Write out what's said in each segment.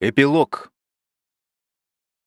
Эпилог.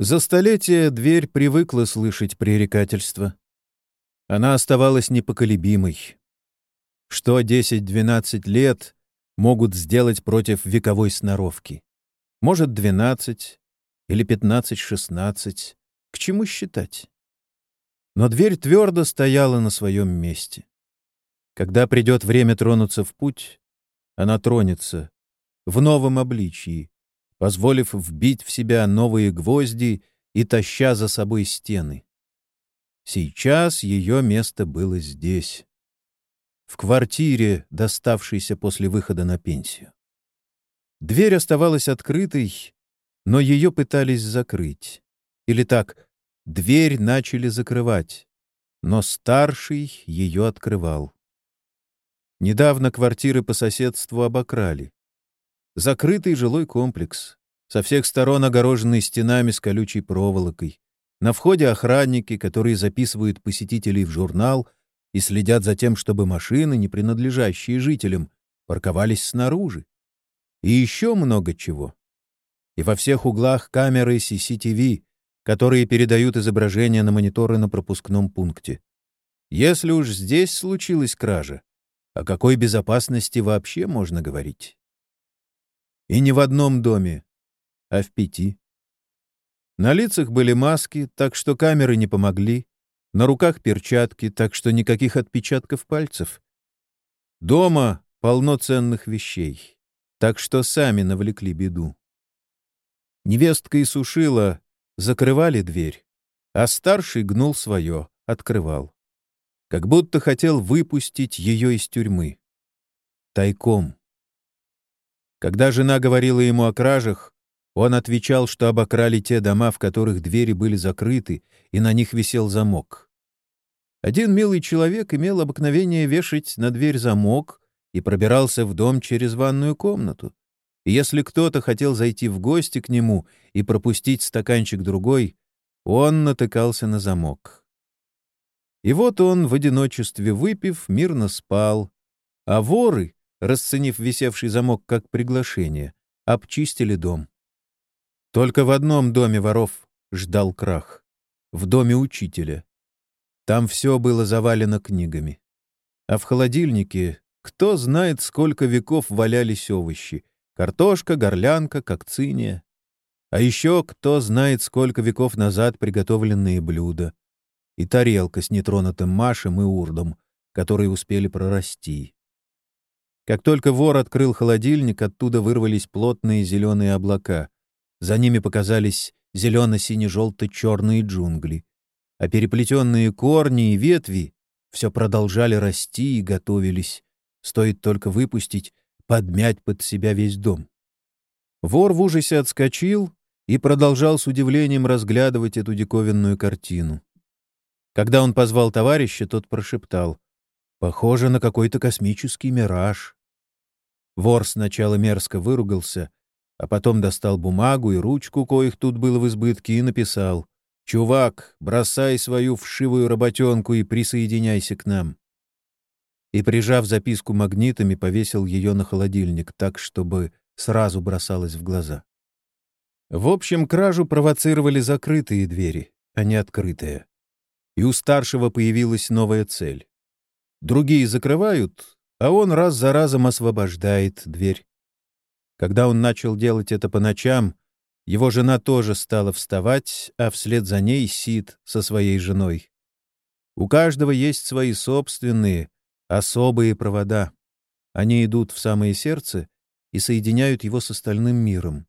За столетия дверь привыкла слышать пререкательство. Она оставалась непоколебимой. Что 10-12 лет могут сделать против вековой сноровки? Может, 12 или 15-16. К чему считать? Но дверь твердо стояла на своем месте. Когда придет время тронуться в путь, она тронется в новом обличии, позволив вбить в себя новые гвозди и таща за собой стены. Сейчас ее место было здесь, в квартире, доставшейся после выхода на пенсию. Дверь оставалась открытой, но ее пытались закрыть. Или так, дверь начали закрывать, но старший ее открывал. Недавно квартиры по соседству обокрали. Закрытый жилой комплекс, со всех сторон огороженный стенами с колючей проволокой. На входе охранники, которые записывают посетителей в журнал и следят за тем, чтобы машины, не принадлежащие жителям, парковались снаружи. И еще много чего. И во всех углах камеры CCTV, которые передают изображения на мониторы на пропускном пункте. Если уж здесь случилась кража, о какой безопасности вообще можно говорить? И ни в одном доме, а в пяти. На лицах были маски, так что камеры не помогли, на руках перчатки, так что никаких отпечатков пальцев. Дома полно ценных вещей, так что сами навлекли беду. Невестка и сушила закрывали дверь, а старший гнул свое, открывал. Как будто хотел выпустить ее из тюрьмы. Тайком. Когда жена говорила ему о кражах, он отвечал, что обокрали те дома, в которых двери были закрыты, и на них висел замок. Один милый человек имел обыкновение вешать на дверь замок и пробирался в дом через ванную комнату. И если кто-то хотел зайти в гости к нему и пропустить стаканчик другой, он натыкался на замок. И вот он, в одиночестве выпив, мирно спал, а воры расценив висевший замок как приглашение, обчистили дом. Только в одном доме воров ждал крах. В доме учителя. Там все было завалено книгами. А в холодильнике кто знает, сколько веков валялись овощи. Картошка, горлянка, кокциния. А еще кто знает, сколько веков назад приготовленные блюда. И тарелка с нетронутым машем и урдом, которые успели прорасти. Как только вор открыл холодильник, оттуда вырвались плотные зеленые облака. За ними показались зелено-сине-желто-черные джунгли. А переплетенные корни и ветви все продолжали расти и готовились. Стоит только выпустить, подмять под себя весь дом. Вор в ужасе отскочил и продолжал с удивлением разглядывать эту диковинную картину. Когда он позвал товарища, тот прошептал. Похоже на какой-то космический мираж. Вор сначала мерзко выругался, а потом достал бумагу и ручку, коих тут было в избытке, и написал «Чувак, бросай свою вшивую работенку и присоединяйся к нам». И, прижав записку магнитами, повесил ее на холодильник так, чтобы сразу бросалось в глаза. В общем, кражу провоцировали закрытые двери, а не открытые. И у старшего появилась новая цель. Другие закрывают, а он раз за разом освобождает дверь. Когда он начал делать это по ночам, его жена тоже стала вставать, а вслед за ней Сид со своей женой. У каждого есть свои собственные, особые провода. Они идут в самое сердце и соединяют его с остальным миром.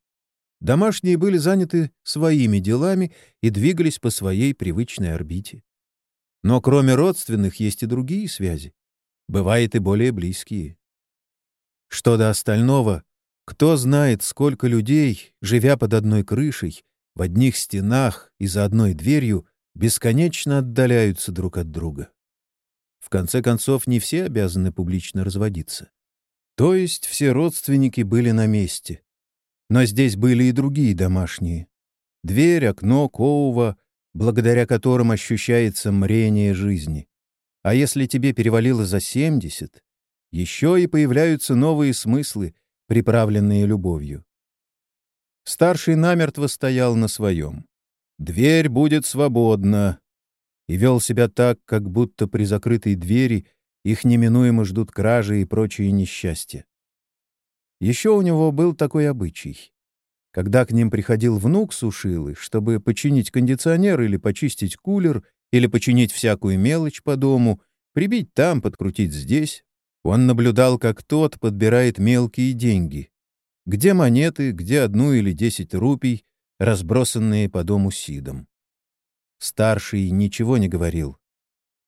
Домашние были заняты своими делами и двигались по своей привычной орбите. Но кроме родственных есть и другие связи. Бывает и более близкие. Что до остального, кто знает, сколько людей, живя под одной крышей, в одних стенах и за одной дверью, бесконечно отдаляются друг от друга. В конце концов, не все обязаны публично разводиться. То есть все родственники были на месте. Но здесь были и другие домашние. Дверь, окно, коува, благодаря которым ощущается мрение жизни. А если тебе перевалило за 70, еще и появляются новые смыслы, приправленные любовью. Старший намертво стоял на своем. «Дверь будет свободна!» И вел себя так, как будто при закрытой двери их неминуемо ждут кражи и прочие несчастья. Еще у него был такой обычай. Когда к ним приходил внук Сушилы, чтобы починить кондиционер или почистить кулер, или починить всякую мелочь по дому, прибить там, подкрутить здесь, он наблюдал, как тот подбирает мелкие деньги, где монеты, где одну или десять рупий, разбросанные по дому сидом. Старший ничего не говорил.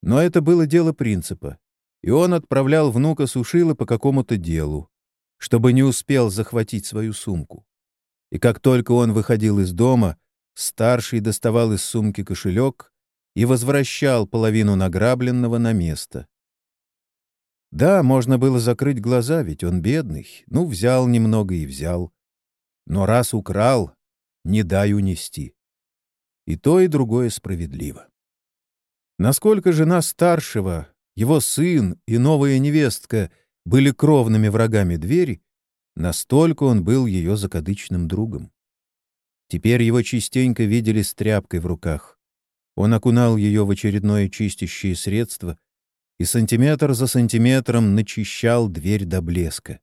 Но это было дело принципа, и он отправлял внука Сушила по какому-то делу, чтобы не успел захватить свою сумку. И как только он выходил из дома, старший доставал из сумки кошелек и возвращал половину награбленного на место. Да, можно было закрыть глаза, ведь он бедный. Ну, взял немного и взял. Но раз украл, не дай унести. И то, и другое справедливо. Насколько жена старшего, его сын и новая невестка были кровными врагами двери, настолько он был ее закадычным другом. Теперь его частенько видели с тряпкой в руках. Он окунал ее в очередное чистящее средство и сантиметр за сантиметром начищал дверь до блеска.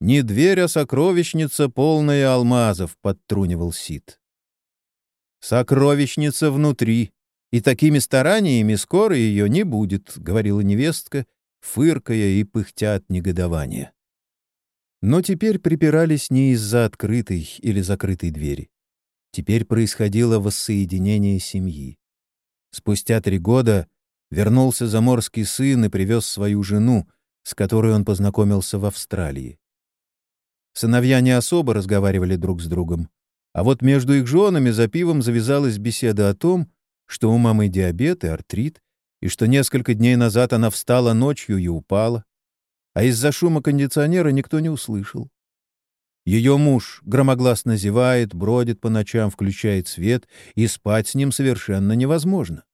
«Не дверь, а сокровищница, полная алмазов», — подтрунивал Сид. «Сокровищница внутри, и такими стараниями скоро ее не будет», — говорила невестка, фыркая и пыхтя от негодования. Но теперь припирались не из-за открытой или закрытой двери. Теперь происходило воссоединение семьи. Спустя три года вернулся заморский сын и привез свою жену, с которой он познакомился в Австралии. Сыновья не особо разговаривали друг с другом, а вот между их женами за пивом завязалась беседа о том, что у мамы диабет и артрит, и что несколько дней назад она встала ночью и упала, а из-за шума кондиционера никто не услышал. Ее муж громогласно зевает, бродит по ночам, включает свет, и спать с ним совершенно невозможно.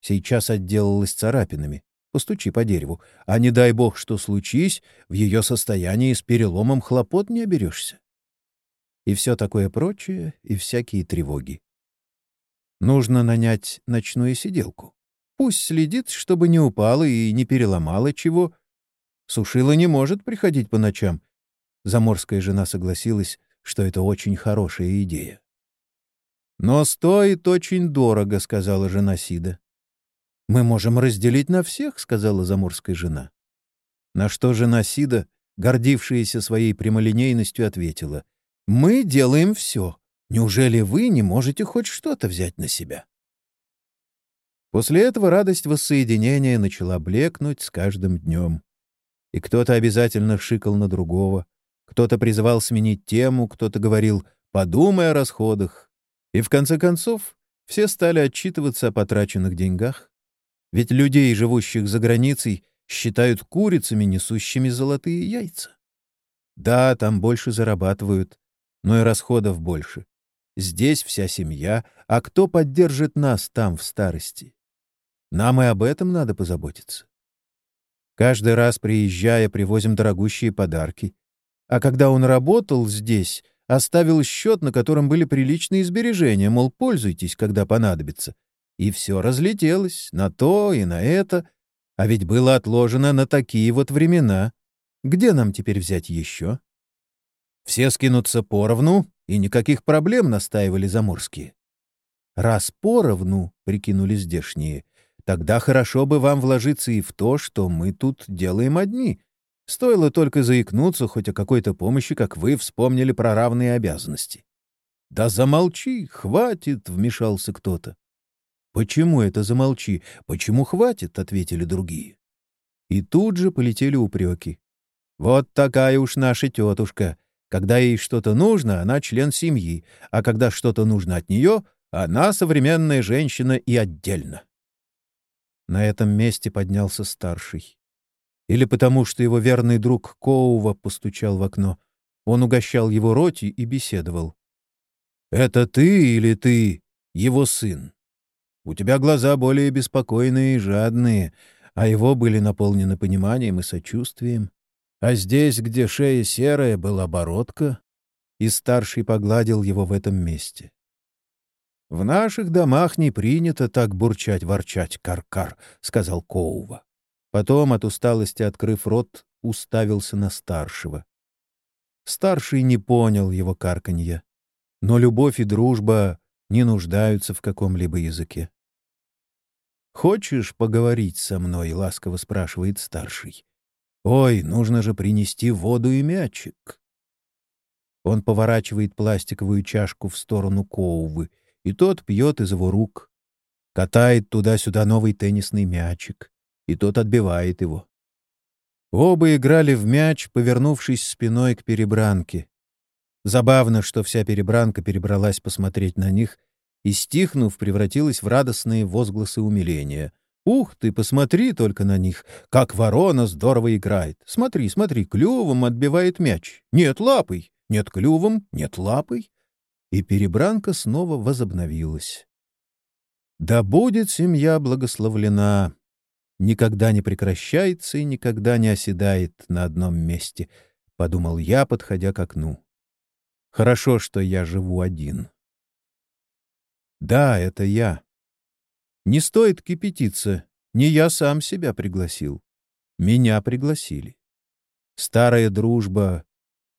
Сейчас отделалась царапинами. Постучи по дереву. А не дай бог, что случись, в ее состоянии с переломом хлопот не оберешься. И все такое прочее, и всякие тревоги. Нужно нанять ночную сиделку. Пусть следит, чтобы не упала и не переломала чего. Сушила не может приходить по ночам. Заморская жена согласилась, что это очень хорошая идея. «Но стоит очень дорого», — сказала жена Сида. «Мы можем разделить на всех», — сказала заморская жена. На что жена Сида, гордившаяся своей прямолинейностью, ответила, «Мы делаем все. Неужели вы не можете хоть что-то взять на себя?» После этого радость воссоединения начала блекнуть с каждым днем. И кто-то обязательно шикал на другого, кто-то призывал сменить тему, кто-то говорил «подумай о расходах». И в конце концов все стали отчитываться о потраченных деньгах, ведь людей, живущих за границей, считают курицами, несущими золотые яйца. Да, там больше зарабатывают, но и расходов больше. Здесь вся семья, а кто поддержит нас там в старости? Нам и об этом надо позаботиться. Каждый раз, приезжая, привозим дорогущие подарки. А когда он работал здесь, оставил счет, на котором были приличные сбережения, мол, пользуйтесь, когда понадобится. И все разлетелось на то и на это, а ведь было отложено на такие вот времена. Где нам теперь взять еще? Все скинутся поровну, и никаких проблем настаивали заморские. Раз поровну, прикинули здешние, тогда хорошо бы вам вложиться и в то, что мы тут делаем одни. Стоило только заикнуться хоть о какой-то помощи, как вы вспомнили про равные обязанности. «Да замолчи, хватит!» — вмешался кто-то. «Почему это замолчи? Почему хватит?» — ответили другие. И тут же полетели упреки. «Вот такая уж наша тетушка. Когда ей что-то нужно, она член семьи, а когда что-то нужно от нее, она современная женщина и отдельно». На этом месте поднялся старший. Или потому, что его верный друг Коува постучал в окно. Он угощал его роти и беседовал. «Это ты или ты его сын?» У тебя глаза более беспокойные и жадные, а его были наполнены пониманием и сочувствием. А здесь, где шея серая, была бородка. и старший погладил его в этом месте. «В наших домах не принято так бурчать-ворчать, кар-кар», — сказал Коува. Потом, от усталости открыв рот, уставился на старшего. Старший не понял его карканья, но любовь и дружба не нуждаются в каком-либо языке. «Хочешь поговорить со мной?» — ласково спрашивает старший. «Ой, нужно же принести воду и мячик». Он поворачивает пластиковую чашку в сторону Коувы, и тот пьет из его рук. Катает туда-сюда новый теннисный мячик, и тот отбивает его. Оба играли в мяч, повернувшись спиной к перебранке. Забавно, что вся перебранка перебралась посмотреть на них и, стихнув, превратилась в радостные возгласы умиления. «Ух ты, посмотри только на них! Как ворона здорово играет! Смотри, смотри, клювом отбивает мяч! Нет лапой! Нет клювом, нет лапой!» И перебранка снова возобновилась. «Да будет семья благословлена!» никогда не прекращается и никогда не оседает на одном месте, — подумал я, подходя к окну. Хорошо, что я живу один. Да, это я. Не стоит кипятиться. Не я сам себя пригласил. Меня пригласили. Старая дружба.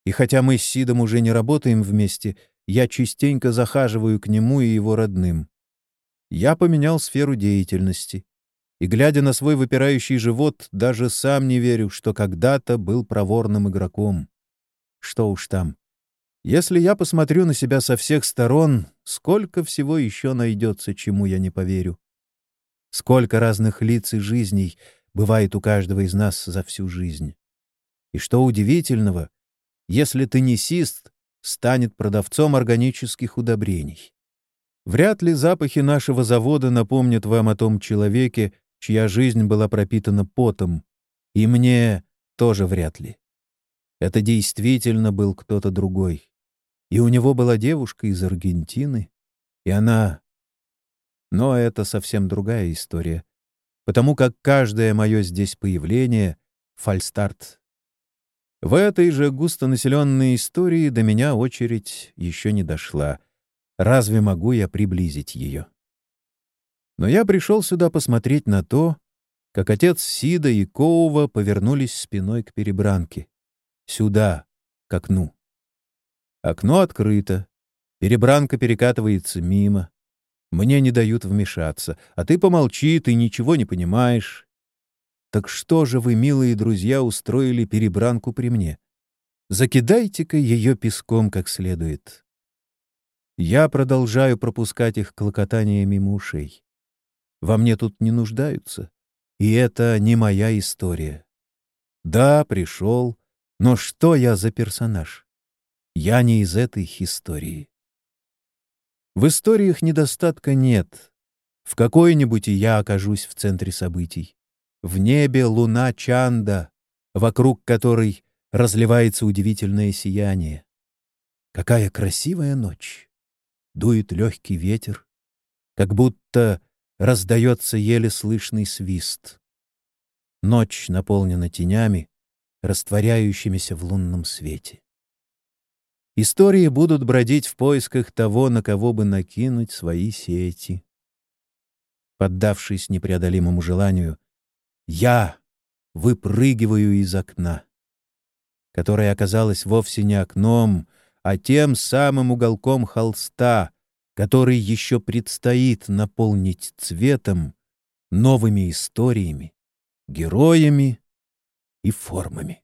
И хотя мы с Сидом уже не работаем вместе, я частенько захаживаю к нему и его родным. Я поменял сферу деятельности. И, глядя на свой выпирающий живот, даже сам не верю, что когда-то был проворным игроком. Что уж там. Если я посмотрю на себя со всех сторон, сколько всего еще найдется, чему я не поверю. Сколько разных лиц и жизней бывает у каждого из нас за всю жизнь. И что удивительного, если теннисист станет продавцом органических удобрений. Вряд ли запахи нашего завода напомнят вам о том человеке, чья жизнь была пропитана потом, и мне тоже вряд ли. Это действительно был кто-то другой. И у него была девушка из Аргентины, и она... Но это совсем другая история, потому как каждое мое здесь появление — фальстарт. В этой же густонаселенной истории до меня очередь еще не дошла. Разве могу я приблизить ее? Но я пришел сюда посмотреть на то, как отец Сида и Коува повернулись спиной к перебранке. Сюда, к окну. Окно открыто. Перебранка перекатывается мимо. Мне не дают вмешаться. А ты помолчи, ты ничего не понимаешь. Так что же вы, милые друзья, устроили перебранку при мне? Закидайте-ка ее песком как следует. Я продолжаю пропускать их клокотание мимо ушей. Во мне тут не нуждаются. И это не моя история. Да, пришел, но что я за персонаж? Я не из этой истории. В историях недостатка нет. В какой-нибудь я окажусь в центре событий. В небе луна Чанда, вокруг которой разливается удивительное сияние. Какая красивая ночь! Дует легкий ветер, как будто раздается еле слышный свист. Ночь наполнена тенями, растворяющимися в лунном свете. Истории будут бродить в поисках того, на кого бы накинуть свои сети. Поддавшись непреодолимому желанию, я выпрыгиваю из окна, которое оказалось вовсе не окном, а тем самым уголком холста, который еще предстоит наполнить цветом, новыми историями, героями и формами.